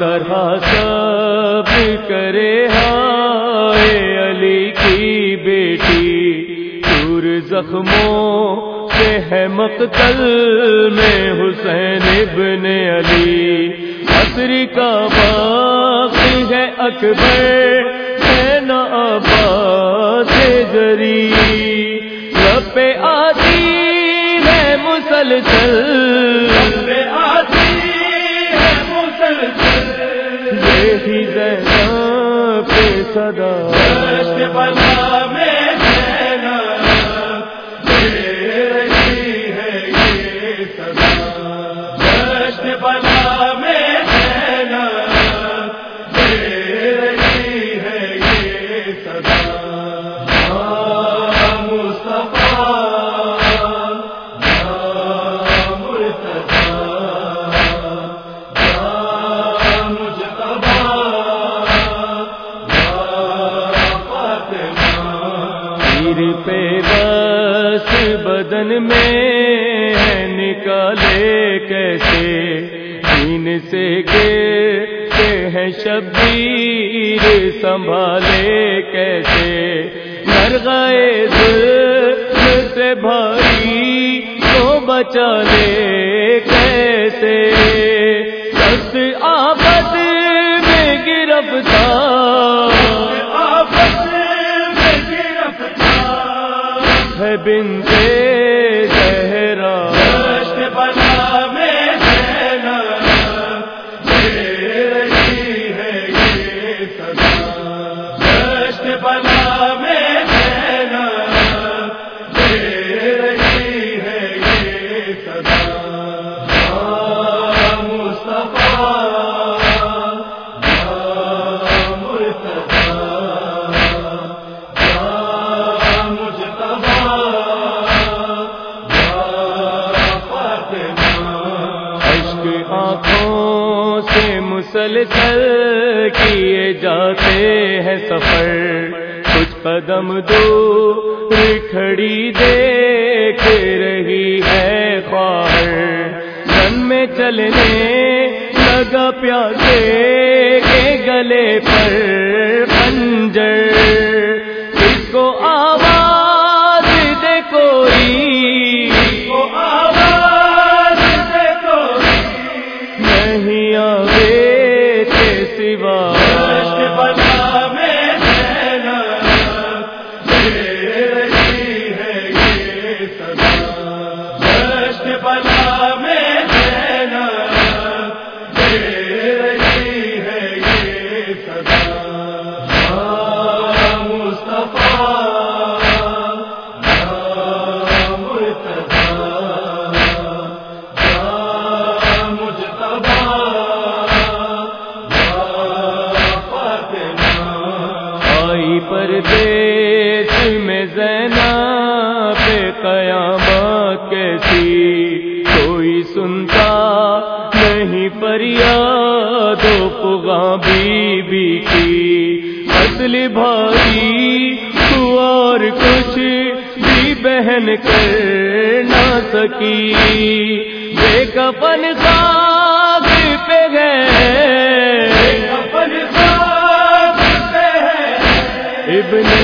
طرح سب کرے ہائے علی کی بیٹی دور زخموں سے ہے مقتل میں حسین ابن علی۔ عصر کا باق ہے اکبر، ہے نا عباس گری رب آتی ہے مسلسل۔ صدا فاطمہ پہ بس بدن میں نکالے کیسے؟ دین سے گرتے ہیں شبیر، سنبھالے کیسے؟ مرغائے ظلم سے بھائی تو بچا لے کیسے؟ سخت آفت میں گرفتار گرفتار ہے بنتے زہرا مسلسل کیے جاتے ہیں سفر۔ کچھ قدم دو کھڑی دیکھ رہی ہے خواہر۔ دن میں چلنے لگا پیاسے کے گلے پر۔ فریاد و بی بی کی اصل بھائی تو اور کچھ بھی بہن کر نہ سکی۔ بے کفن خاک پہ گئے اپن ابن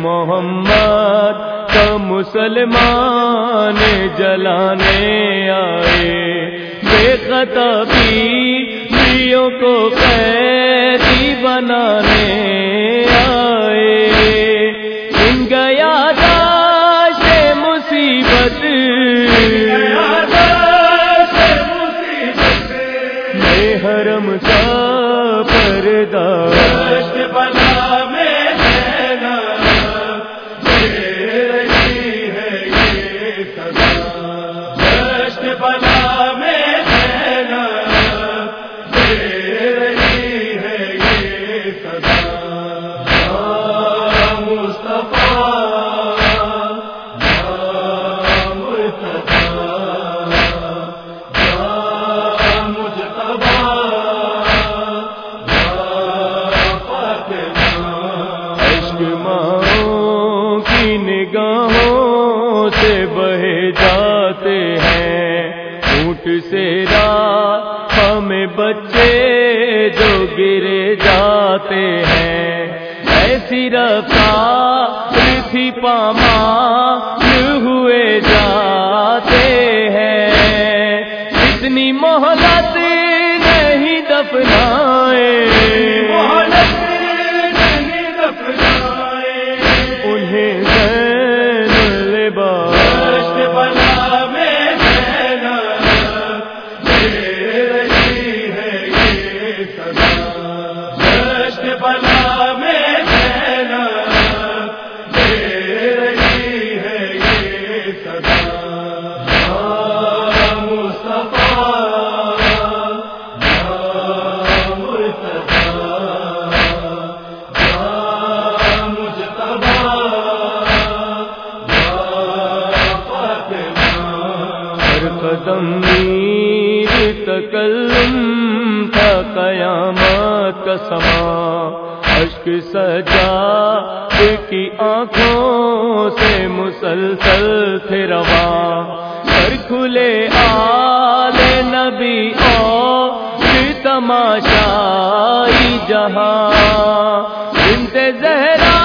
محمد کا مسلمان جلانے آئے۔ بے خطا پیوں کو قیدی بنانے آئے۔ ان گیا داش مصیبت میں بچے جو گرے جاتے ہیں۔ ایسی رفتار تھی پاما ہوئے جاتے ہیں۔ اتنی محلت نہیں دفنا اشک سجا کی آنکھوں سے مسلسل تھے روا ہر کھلے آل نبی اور تماشائی جہاں۔ انتظار